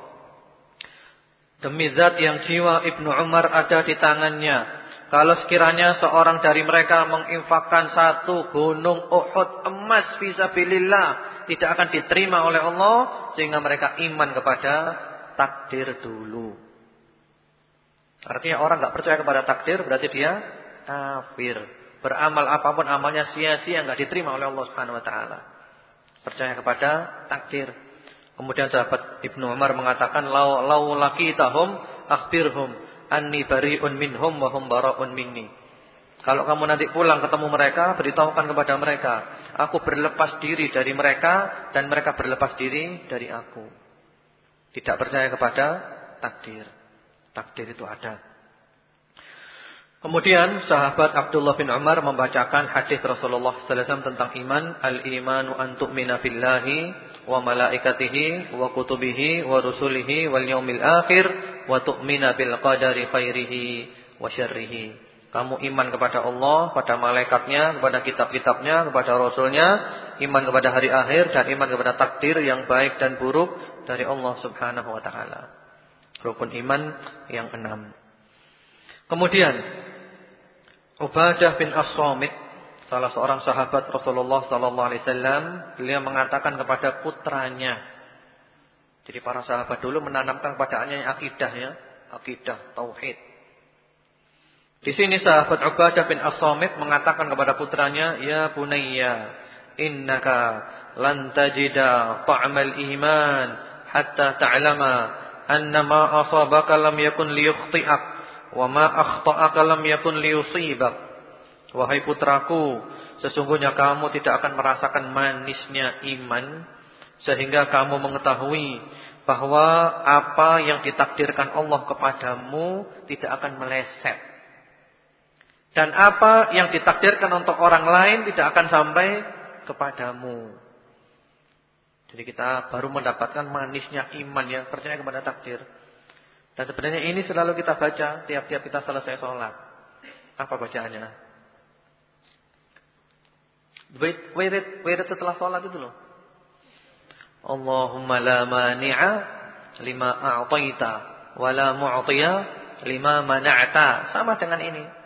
Speaker 1: Demi zat yang jiwa Ibnu Umar ada di tangannya. Kalau sekiranya seorang dari mereka menginfakkan satu gunung Uhud emas fisabilillah tidak akan diterima oleh Allah sehingga mereka iman kepada takdir dulu. Artinya orang nggak percaya kepada takdir berarti dia kafir. Beramal apa pun amalnya sia-sia nggak diterima oleh Allah Subhanahu wa taala. Percaya kepada takdir. Kemudian sahabat Ibnu Umar mengatakan lau lau laqitahum akhbirhum anni bari'un minhum wa hum bara'un minni. Kalau kamu nanti pulang ketemu mereka, beritahukan kepada mereka, aku berlepas diri dari mereka dan mereka berlepas diri dari aku. Tidak percaya kepada takdir. Takdir itu ada. Kemudian sahabat Abdullah bin Umar membacakan hadis Rasulullah sallallahu alaihi wasallam tentang iman, al-imanu an tu'mina billahi wa malaikatihi wa kutubihi wa rusulihi wal yaumil akhir wa tu'mina bil qadari khairihi wa syarrihi. Kamu iman kepada Allah, pada malaikatnya, kepada kitab-kitabnya, kepada rasulnya, iman kepada hari akhir dan iman kepada takdir yang baik dan buruk dari Allah Subhanahu wa taala. Rukun iman yang enam. Kemudian Ubadah bin As-Samit, salah seorang sahabat Rasulullah sallallahu alaihi wasallam, beliau mengatakan kepada putranya. Jadi para sahabat dulu menanamkan kepada anaknya akidah ya, akidah tauhid. Di sini sahabat Ubadah bin As-Samit mengatakan kepada putranya, "Ya bunayya, innaka lan tajida ta'mal iman hatta ta'lama anna ma asabaka lam yakun liyukhti'ak Wa ma akhta'aka lam yakun liyusibak. Wahai putraku, sesungguhnya kamu tidak akan merasakan manisnya iman sehingga kamu mengetahui bahwa apa yang ditakdirkan Allah kepadamu tidak akan meleset. Dan apa yang ditakdirkan untuk orang lain tidak akan sampai kepadamu. Jadi kita baru mendapatkan manisnya iman yang percaya kepada takdir. Dan sebenarnya ini selalu kita baca tiap-tiap kita selesai sholat. Apa bacaannya? Wirid, wirid setelah sholat itu loh. Allahumma la mani'a lima a'taita wa la mu'tiya lima mana'ta. Sama dengan ini.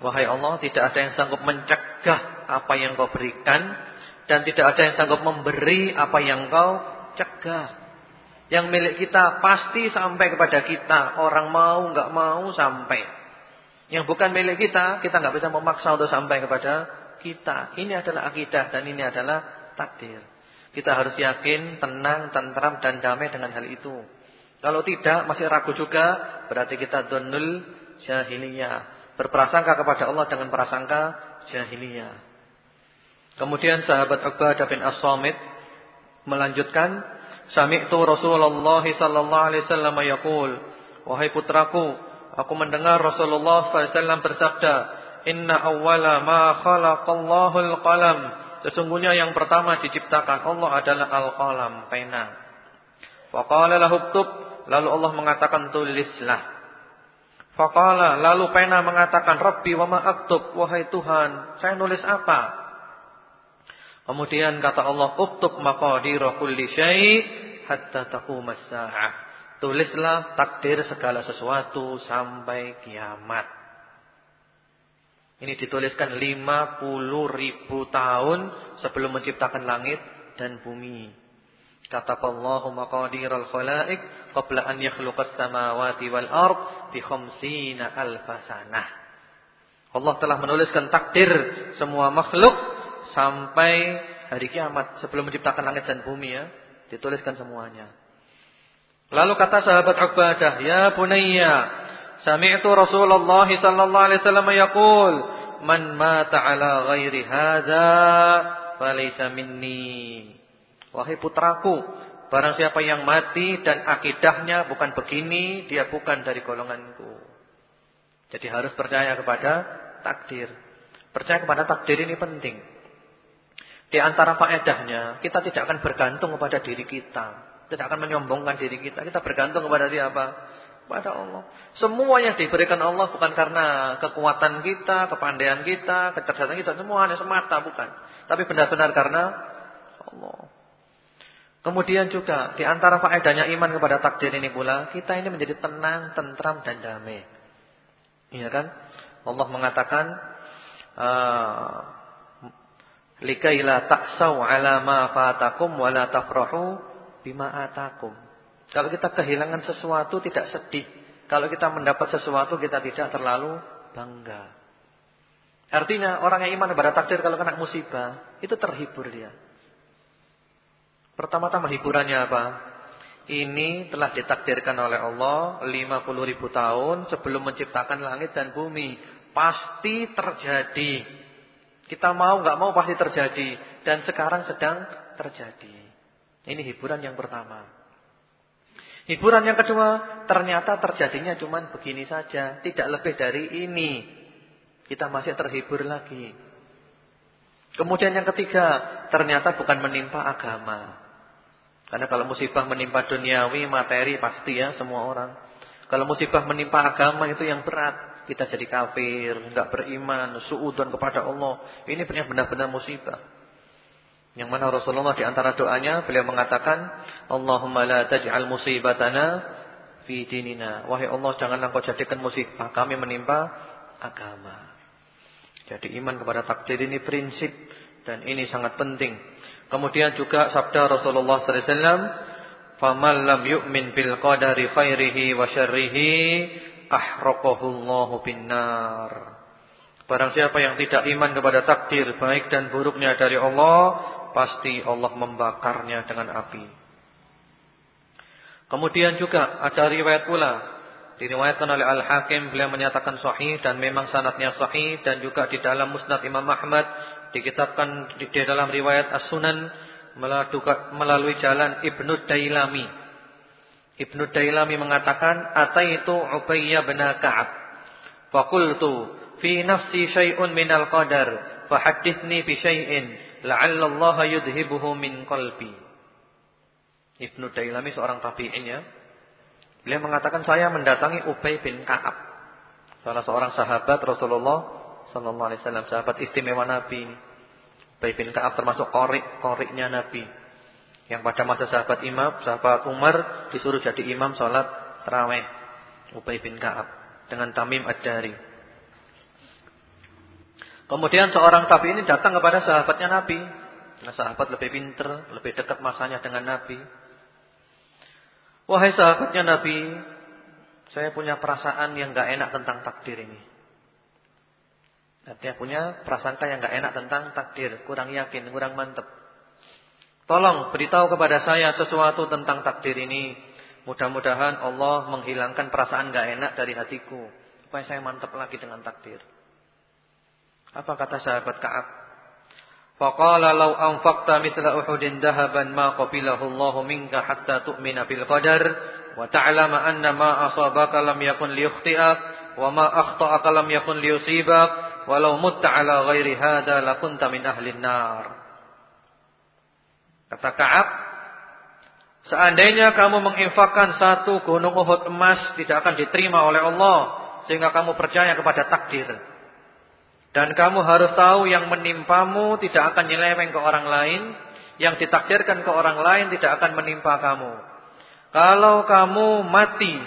Speaker 1: Wahai Allah, tidak ada yang sanggup mencegah apa yang kau berikan dan tidak ada yang sanggup memberi apa yang kau cegah. Yang milik kita pasti sampai kepada kita. Orang mau nggak mau sampai. Yang bukan milik kita, kita nggak bisa memaksa untuk sampai kepada kita. Ini adalah akidah dan ini adalah takdir. Kita harus yakin, tenang, tentram dan damai dengan hal itu. Kalau tidak, masih ragu juga, berarti kita donul jahiliyah. Berprasangka kepada Allah dengan prasangka jahiliyah. Kemudian sahabat Ubadah bin As-Samit melanjutkan Sami'tu Rasulullah sallallahu alaihi wasallam yaqul, wahai putraku, aku mendengar Rasulullah sallallahu alaihi wasallam bersabda, "Inna awwala ma khalaqallahu al-qalam." Sesungguhnya yang pertama diciptakan Allah adalah al-qalam, pena. Faqala lahu lalu Allah mengatakan tulislah. Faqala lalu pena mengatakan, "Rabbi wa ma aktub?" Wahai Tuhan, saya nulis apa? Kemudian kata Allah, "Uktub maqadira kulli syai' hatta taqumas sa'ah." Tulislah takdir segala sesuatu sampai kiamat. Ini dituliskan 50 ribu tahun sebelum menciptakan langit dan bumi. Kata Allah maqadiral khalaiq qabla an yakhluqas samawati wal ard bi khamsina alfasanah. Allah telah menuliskan takdir semua makhluk sampai hari kiamat sebelum menciptakan langit dan bumi ya. Dituliskan semuanya. Lalu kata sahabat Ubadah ya bunayya sami'tu Rasulullah sallallahu alaihi wasallam yaqul man mata ala ghairi hadza falaysa minni wahai putraku barang siapa yang mati dan akidahnya bukan begini dia bukan dari golonganku jadi harus percaya kepada takdir percaya kepada takdir ini penting di antara faedahnya, kita tidak akan bergantung kepada diri kita. Tidak akan menyombongkan diri kita. Kita bergantung kepada siapa? Pada Allah. Semua yang diberikan Allah bukan karena kekuatan kita, kepandaian kita, kecerdasan kita. Semua hanya semata, bukan. Tapi benar-benar karena Allah. Kemudian juga di antara faedahnya iman kepada takdir ini pula, kita ini menjadi tenang, tentram dan damai. Iya kan? Allah mengatakan uh, likai la taksau ala ma fatakum wa la tafrahu bima atakum. Kalau kita kehilangan sesuatu tidak sedih. Kalau kita mendapat sesuatu kita tidak terlalu bangga. Artinya orang yang iman kepada takdir kalau kena musibah itu terhibur dia. Pertama-tama hiburannya apa? Ini telah ditakdirkan oleh Allah 50 ribu tahun sebelum menciptakan langit dan bumi. Pasti terjadi. Kita mau nggak mau pasti terjadi. Dan sekarang sedang terjadi. Ini hiburan yang pertama. Hiburan yang kedua, ternyata terjadinya cuma begini saja. Tidak lebih dari ini. Kita masih terhibur lagi. Kemudian yang ketiga, ternyata bukan menimpa agama. Karena kalau musibah menimpa duniawi, materi pasti ya semua orang. Kalau musibah menimpa agama itu yang berat. Kita jadi kafir, enggak beriman, suudon kepada Allah. Ini benar-benar musibah. Yang mana Rasulullah di antara doanya beliau mengatakan, Allahumma la taj'al musibatana fi dinina. Wahai Allah, janganlah kau jadikan musibah kami menimpa agama. Jadi iman kepada takdir ini prinsip dan ini sangat penting. Kemudian juga sabda Rasulullah sallallahu alaihi wasallam, "Faman lam yu'min bil qadari khairihi wa syarrihi ahraqahu Allahu binnar." Barang siapa yang tidak iman kepada takdir baik dan buruknya dari Allah, pasti Allah membakarnya dengan api. Kemudian juga ada riwayat pula diriwayatkan oleh Al-Hakim beliau menyatakan sahih dan memang sanatnya sahih dan juga di dalam Musnad Imam Ahmad dikitabkan di dalam riwayat As-Sunan melalui jalan Ibnu Dailami. Ibnu Dailami mengatakan, "Ataitu Ubayyah bin Ka'ab, faqultu fi nafsi syai'un minal qadar, fahaddithni bi syai'in la'alla Allah yudhibuhu min qalbi." Ibnu Dailami seorang tabi'in ya. Beliau mengatakan saya mendatangi Ubay bin Ka'ab, salah seorang sahabat Rasulullah sallallahu alaihi wasallam, sahabat istimewa Nabi ini. Ubay bin Ka'ab termasuk korik-koriknya Nabi. Yang pada masa sahabat Imam, sahabat Umar disuruh jadi imam salat tarawih. Ubay bin Ka'ab dengan Tamim Ad-Dari. Kemudian seorang tabi ini datang kepada sahabatnya Nabi. Nah, sahabat lebih pinter, lebih dekat masanya dengan Nabi. Wahai sahabatnya Nabi, saya punya perasaan yang gak enak tentang takdir ini. Artinya punya prasangka yang enggak enak tentang takdir, kurang yakin, kurang mantap. Tolong beritahu kepada saya sesuatu tentang takdir ini. Mudah-mudahan Allah menghilangkan perasaan enggak enak dari hatiku, supaya saya mantap lagi dengan takdir. Apa kata sahabat Ka'ab? Faqala law anfaqta mithla Uhudin dahaban ma qabilahu Allah minka hatta tu'mina bil qadar wa ta'lama anna ma asabaka lam yakun liyukhti'ak wa ma akhta'aka lam yakun liyusibak walau mutta ala ghairi hada lakunta min ahli nar. Kata Ka'ab, seandainya kamu menginfakkan satu gunung Uhud emas tidak akan diterima oleh Allah sehingga kamu percaya kepada takdir. Dan kamu harus tahu yang menimpamu tidak akan nyeleweng ke orang lain, yang ditakdirkan ke orang lain tidak akan menimpa kamu. Kalau kamu mati,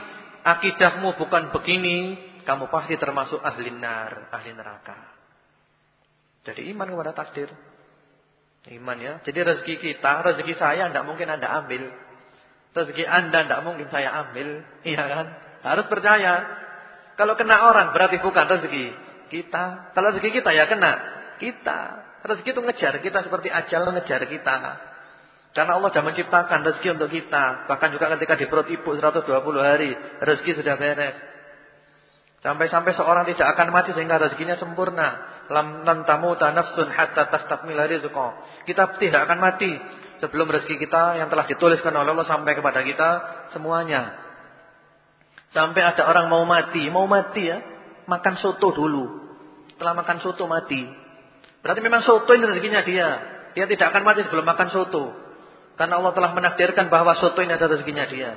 Speaker 1: akidahmu bukan begini, kamu pasti termasuk ahli nar, ahli neraka. Jadi iman kepada takdir. Iman ya. Jadi rezeki kita, rezeki saya tidak mungkin Anda ambil. Rezeki Anda tidak mungkin saya ambil. Iya kan? Harus percaya. Kalau kena orang berarti bukan rezeki kita. Kalau rezeki kita ya kena kita. Rezeki itu ngejar kita seperti ajal ngejar kita. Karena Allah sudah menciptakan rezeki untuk kita. Bahkan juga ketika di perut ibu 120 hari, rezeki sudah beres. Sampai-sampai seorang tidak akan mati sehingga rezekinya sempurna. Lam nantamuta nafsun hatta tastakmila rizqa. Kita tidak akan mati sebelum rezeki kita yang telah dituliskan oleh Allah sampai kepada kita semuanya. Sampai ada orang mau mati, mau mati ya, makan soto dulu. Setelah makan soto mati. Berarti memang soto ini rezekinya dia. Dia tidak akan mati sebelum makan soto. Karena Allah telah menakdirkan bahwa soto ini ada rezekinya dia.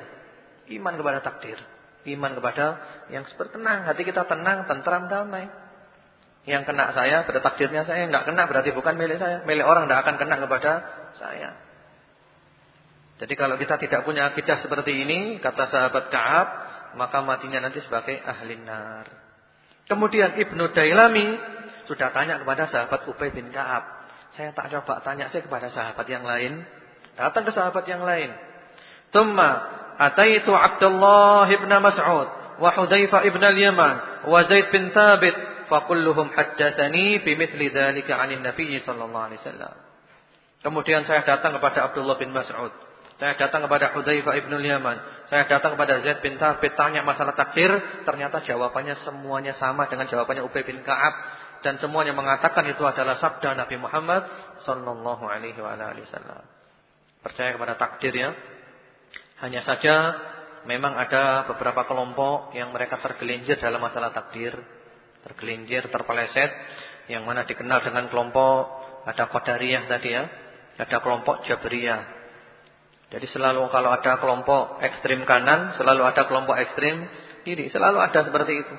Speaker 1: Iman kepada takdir. Iman kepada yang seperti tenang. Hati kita tenang, tentram, damai. Yang kena saya, pada takdirnya saya. Yang kena berarti bukan milik saya. Milik orang tidak akan kena kepada saya. Jadi kalau kita tidak punya akidah seperti ini, kata sahabat Ka'ab, maka matinya nanti sebagai ahli nar. Kemudian Ibnu Dailami sudah tanya kepada sahabat Ubay bin Ka'ab. Saya tak coba tanya saya kepada sahabat yang lain. Datang ke sahabat yang lain. Tumma ataitu Abdullah ibn Mas'ud wa Hudzaifah ibn al-Yaman wa Zaid bin Thabit fa kulluhum haddatsani bimithli dzalika 'anil Nabi sallallahu alaihi wasallam. Kemudian saya datang kepada Abdullah bin Mas'ud. Saya datang kepada Hudzaifah ibn Yaman. Saya datang kepada Zaid bin Thabit tanya masalah takdir. Ternyata jawabannya semuanya sama dengan jawabannya Ubay bin Ka'ab. Dan semuanya mengatakan itu adalah sabda Nabi Muhammad sallallahu alaihi wasallam. Percaya kepada takdir ya. Hanya saja memang ada beberapa kelompok yang mereka tergelincir dalam masalah takdir. Tergelincir, terpeleset. Yang mana dikenal dengan kelompok ada Qadariyah tadi ya ada kelompok Jabriyah. Jadi selalu kalau ada kelompok ekstrim kanan, selalu ada kelompok ekstrim kiri, selalu ada seperti itu.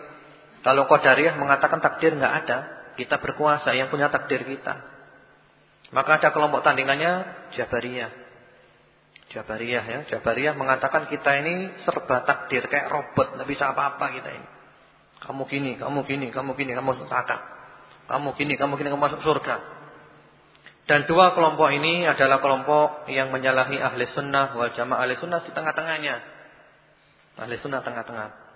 Speaker 1: Kalau Qadariyah mengatakan takdir nggak ada, kita berkuasa yang punya takdir kita. Maka ada kelompok tandingannya Jabariyah. Jabariyah ya, Jabariyah mengatakan kita ini serba takdir kayak robot, nggak bisa apa-apa kita ini. Kamu gini, kamu gini, kamu gini, kamu masuk Kamu gini, kamu gini, kamu masuk surga. Dan dua kelompok ini adalah kelompok yang menyalahi ahli sunnah wal jamaah ahli sunnah di tengah-tengahnya. Ahli sunnah tengah-tengah.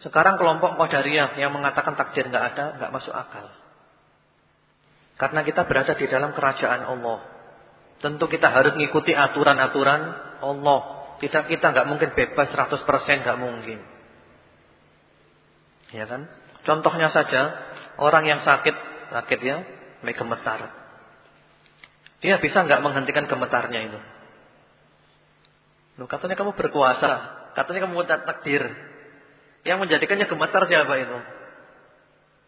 Speaker 1: Sekarang kelompok Qadariyah yang mengatakan takdir enggak ada, enggak masuk akal. Karena kita berada di dalam kerajaan Allah. Tentu kita harus mengikuti aturan-aturan Allah. Tidak kita enggak mungkin bebas 100% enggak mungkin. Ya kan? Contohnya saja orang yang sakit, sakit ya, gemetar. Dia bisa nggak menghentikan gemetarnya itu? Loh, katanya kamu berkuasa, katanya kamu punya takdir. Yang menjadikannya gemetar siapa itu?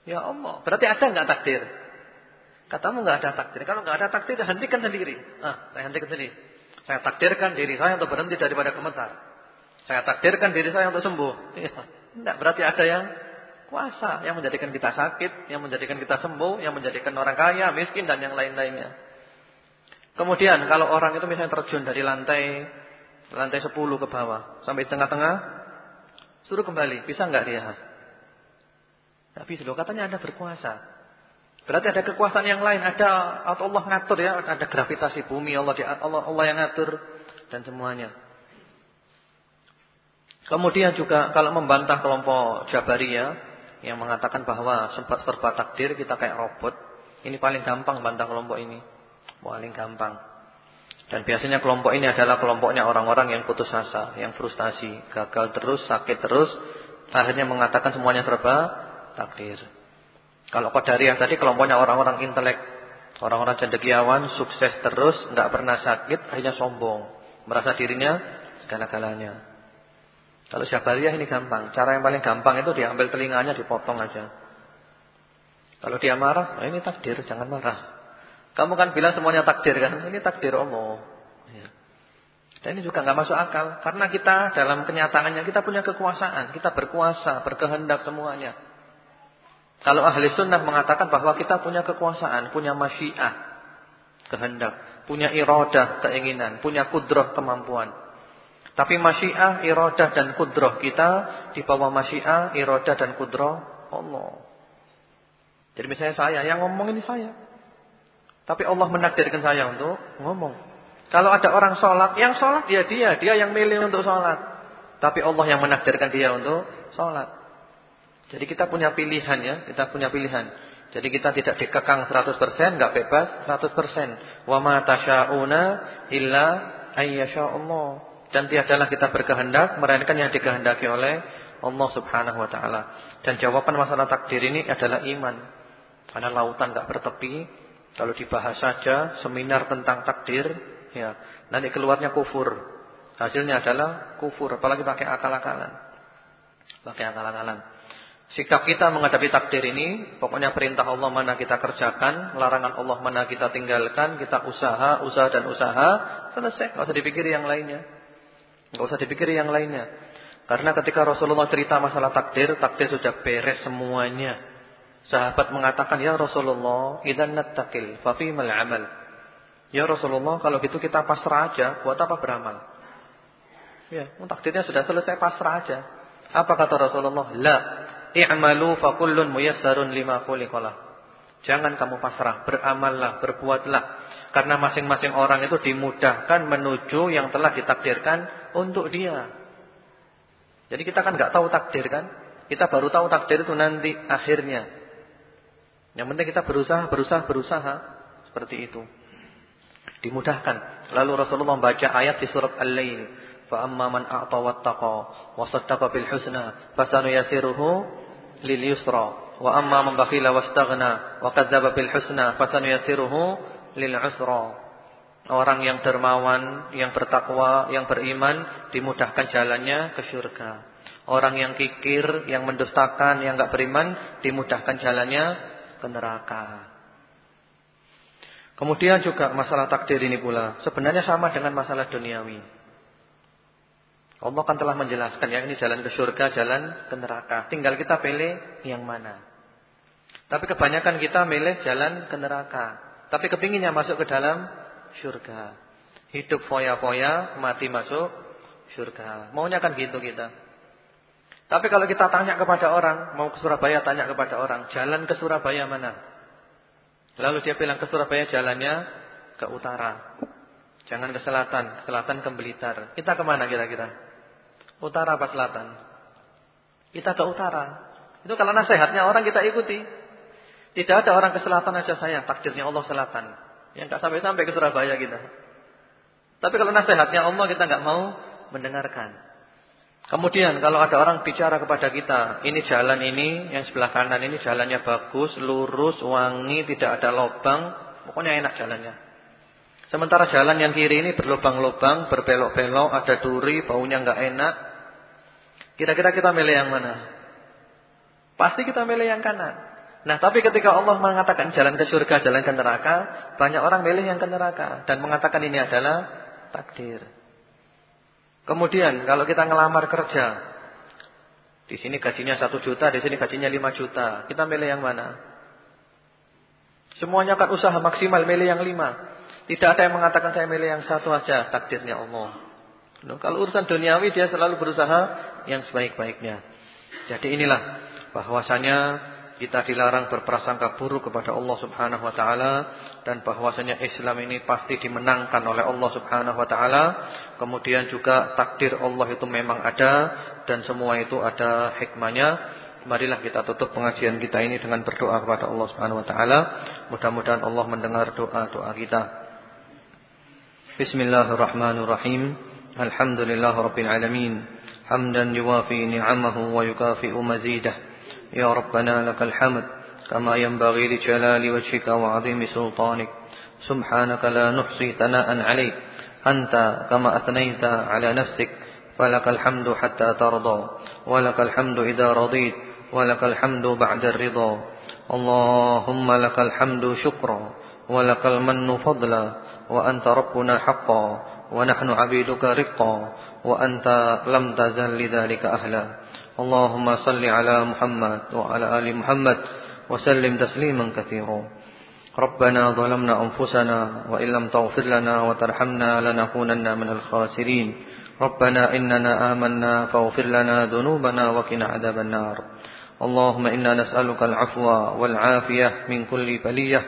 Speaker 1: Ya Allah. Berarti ada nggak takdir? Katamu nggak ada takdir. Kalau nggak ada takdir, hentikan sendiri. Ah, saya hentikan sendiri. Saya takdirkan diri saya untuk berhenti daripada gemetar. Saya takdirkan diri saya untuk sembuh. Ya, enggak berarti ada yang kuasa yang menjadikan kita sakit, yang menjadikan kita sembuh, yang menjadikan orang kaya, miskin dan yang lain-lainnya. Kemudian kalau orang itu misalnya terjun dari lantai lantai 10 ke bawah sampai tengah-tengah, suruh kembali, bisa enggak dia? Enggak bisa loh, katanya ada berkuasa. Berarti ada kekuasaan yang lain, ada atau Allah ngatur ya, ada gravitasi bumi, Allah Allah Allah yang ngatur dan semuanya. Kemudian juga kalau membantah kelompok Jabariyah yang mengatakan bahwa sempat serba takdir kita kayak robot, ini paling gampang bantah kelompok ini. Paling gampang. Dan biasanya kelompok ini adalah kelompoknya orang-orang yang putus asa, yang frustasi, gagal terus, sakit terus, akhirnya mengatakan semuanya serba takdir. Kalau Qadariyah tadi kelompoknya orang-orang intelek, orang-orang cendekiawan, sukses terus, enggak pernah sakit, akhirnya sombong, merasa dirinya segala-galanya. Kalau Syabariyah ini gampang, cara yang paling gampang itu diambil telinganya, dipotong aja. Kalau dia marah, nah ini takdir, jangan marah. Kamu kan bilang semuanya takdir kan? Ini takdir Allah. Ya. Dan ini juga nggak masuk akal karena kita dalam kenyataannya kita punya kekuasaan, kita berkuasa, berkehendak semuanya. Kalau ahli sunnah mengatakan bahwa kita punya kekuasaan, punya masyiah, kehendak, punya iradah, keinginan, punya kudroh, kemampuan. Tapi masyiah, iradah dan kudroh kita di bawah masyiah, iradah dan kudroh Allah. Jadi misalnya saya yang ngomong ini saya. Tapi Allah menakdirkan saya untuk ngomong. Kalau ada orang sholat, yang sholat dia dia, dia yang milih untuk sholat. Tapi Allah yang menakdirkan dia untuk sholat. Jadi kita punya pilihan ya, kita punya pilihan. Jadi kita tidak dikekang 100%, enggak bebas 100%. Wa ma tasyauna illa Allah. Dan tiadalah kita berkehendak melainkan yang dikehendaki oleh Allah Subhanahu wa taala. Dan jawaban masalah takdir ini adalah iman. Karena lautan enggak bertepi, kalau dibahas saja seminar tentang takdir, ya, nanti keluarnya kufur. Hasilnya adalah kufur, apalagi pakai akal-akalan. Pakai akal-akalan. Sikap kita menghadapi takdir ini, pokoknya perintah Allah mana kita kerjakan, larangan Allah mana kita tinggalkan, kita usaha, usaha dan usaha, selesai. Enggak usah dipikir yang lainnya. Enggak usah dipikir yang lainnya. Karena ketika Rasulullah cerita masalah takdir, takdir sudah beres semuanya. Sahabat mengatakan, "Ya Rasulullah, idzan nattaqil, fa fimal amal?" Ya Rasulullah, kalau gitu kita pasrah aja, buat apa beramal? Ya, takdirnya sudah selesai pasrah aja. Apa kata Rasulullah? La, i'malu fa kullun muyassarun lima khuliqalah. Jangan kamu pasrah, beramallah, berbuatlah. Karena masing-masing orang itu dimudahkan menuju yang telah ditakdirkan untuk dia. Jadi kita kan nggak tahu takdir kan? Kita baru tahu takdir itu nanti akhirnya. Yang penting kita berusaha, berusaha, berusaha seperti itu. Dimudahkan. Lalu Rasulullah membaca ayat di surat Al-Lail. Husna fasanuyasiruhu lil yusra. Wa amma man bakhila wastaghna wa kadzdzaba bil husna fasanuyasiruhu lil usra. Orang yang dermawan, yang bertakwa, yang beriman dimudahkan jalannya ke surga. Orang yang kikir, yang mendustakan, yang enggak beriman dimudahkan jalannya ke neraka. Kemudian juga masalah takdir ini pula sebenarnya sama dengan masalah duniawi. Allah kan telah menjelaskan ya ini jalan ke surga, jalan ke neraka. Tinggal kita pilih yang mana. Tapi kebanyakan kita milih jalan ke neraka. Tapi kepinginnya masuk ke dalam surga. Hidup foya-foya, mati masuk surga. Maunya kan gitu kita. Tapi kalau kita tanya kepada orang, mau ke Surabaya tanya kepada orang, jalan ke Surabaya mana? Lalu dia bilang ke Surabaya jalannya ke utara. Jangan ke selatan, ke selatan ke Blitar. Kita ke mana kira-kira? Utara apa selatan? Kita ke utara. Itu kalau nasihatnya orang kita ikuti. Tidak ada orang ke selatan aja saya, takdirnya Allah selatan. Yang tak sampai-sampai ke Surabaya kita. Tapi kalau nasihatnya Allah kita nggak mau mendengarkan. Kemudian kalau ada orang bicara kepada kita, ini jalan ini yang sebelah kanan ini jalannya bagus, lurus, wangi, tidak ada lubang, pokoknya enak jalannya. Sementara jalan yang kiri ini berlubang-lubang, berbelok-belok, ada duri, baunya enggak enak. Kira-kira kita milih yang mana? Pasti kita milih yang kanan. Nah, tapi ketika Allah mengatakan jalan ke surga, jalan ke neraka, banyak orang milih yang ke neraka dan mengatakan ini adalah takdir. Kemudian kalau kita ngelamar kerja, di sini gajinya satu juta, di sini gajinya lima juta, kita milih yang mana? Semuanya kan usaha maksimal milih yang lima. Tidak ada yang mengatakan saya milih yang satu saja, takdirnya Allah. Kalau urusan duniawi dia selalu berusaha yang sebaik-baiknya. Jadi inilah bahwasanya kita dilarang berprasangka buruk kepada Allah Subhanahu wa taala dan bahwasanya Islam ini pasti dimenangkan oleh Allah Subhanahu wa taala. Kemudian juga takdir Allah itu memang ada dan semua itu ada hikmahnya. Marilah kita tutup pengajian kita ini dengan berdoa kepada Allah Subhanahu wa taala. Mudah-mudahan Allah mendengar doa-doa kita. Bismillahirrahmanirrahim. Alhamdulillahirabbil alamin. Yuwafi ni'amahu wa yukafi'u mazidah. يا ربنا لك الحمد كما ينبغي لجلال وجهك وعظيم سلطانك. سبحانك لا نحصي ثناء عليك. أنت كما أثنيت على نفسك. فلك الحمد حتى ترضى. ولك الحمد إذا رضيت. ولك الحمد بعد الرضا. اللهم لك الحمد شكرا. ولك المن فضلا. وأنت ربنا حقا. ونحن عبيدك رقا. وأنت لم تزل لذلك أهلا. اللهم صل على محمد وعلى آل محمد وسلم تسليما كثيرا. ربنا ظلمنا أنفسنا وإن لم تغفر لنا وترحمنا لنكونن من الخاسرين. ربنا إننا آمنا فاغفر لنا ذنوبنا وقنا عذاب النار. اللهم إنا نسألك العفو والعافية من كل بلية.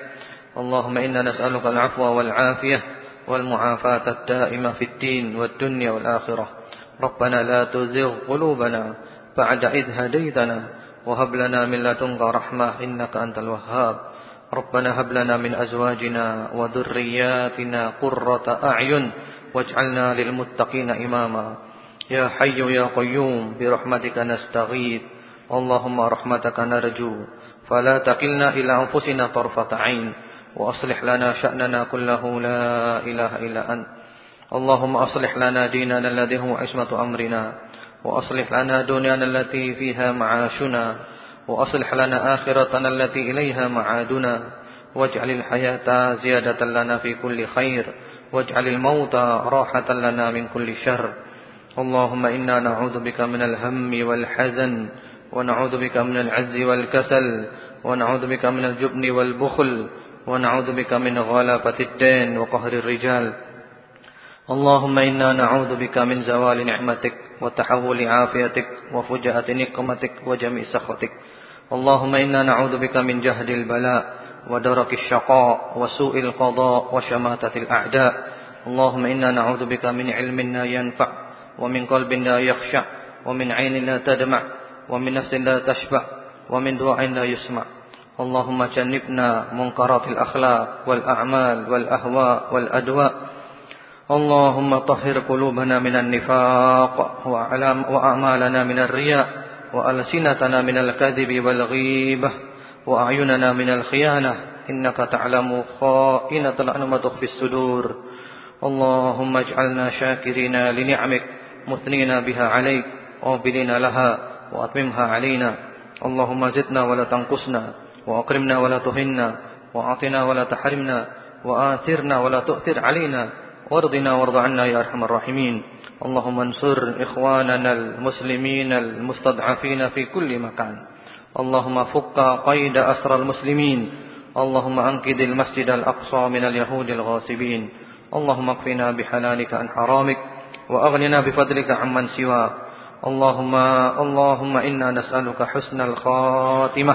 Speaker 1: اللهم إنا نسألك العفو والعافية والمعافاة الدائمة في الدين والدنيا والآخرة. ربنا لا تزغ قلوبنا بعد إذ هديتنا وهب لنا من لدنك رحمة إنك أنت الوهاب. ربنا هب لنا من أزواجنا وذرياتنا قرة أعين واجعلنا للمتقين إماما. يا حي يا قيوم برحمتك نستغيث. اللهم رحمتك نرجو. فلا تقلنا إلى أنفسنا طرفة عين. وأصلح لنا شأننا كله لا إله إلا أنت. اللهم أصلح لنا ديننا الذي هو عصمة أمرنا وأصلح لنا دنيانا التي فيها معاشنا وأصلح لنا آخرتنا التي إليها معادنا. واجعل الحياة زيادة لنا في كل خير واجعل الموت راحة لنا من كل شر. اللهم إنا نعوذ بك من الهم والحزن ونعوذ بك من العز والكسل ونعوذ بك من الجبن والبخل ونعوذ بك من غلبة الدين وقهر الرجال. اللهم إنا نعوذ بك من زوال نعمتك وتحول عافيتك وفجأة نقمتك وجميع سخطك. اللهم إنا نعوذ بك من جهد البلاء ودرك الشقاء وسوء القضاء وشماتة الأعداء. اللهم إنا نعوذ بك من علم لا ينفع ومن قلب لا يخشع ومن عين لا تدمع ومن نفس لا تشبع ومن دعاء لا يسمع. اللهم جنبنا منكرات الأخلاق والأعمال والأهواء والأدواء. اللهم طهر قلوبنا من النفاق وأعمالنا من الرياء وألسنتنا من الكذب والغيبة وأعيننا من الخيانة. إنك تعلم خائنة الأعين ما تخفي الصدور. اللهم اجعلنا شاكرين لنعمك مثنين بها عليك قابلين لها وأتممها علينا. اللهم زدنا ولا تنقصنا. وأكرمنا ولا تهنا وأعطنا ولا تحرمنا وآثرنا ولا تؤثر علينا وارضنا وارض عنا يا أرحم الراحمين. اللهم انصر إخواننا المسلمين المستضعفين في كل مكان. اللهم فك قيد أسر المسلمين. اللهم أنقذ المسجد الأقصى من اليهود الغاصبين. اللهم اكفنا بحلالك عن حرامك وأغننا بفضلك عمن سواك. اللهم اللهم إنا نسألك حسن الخاتمة.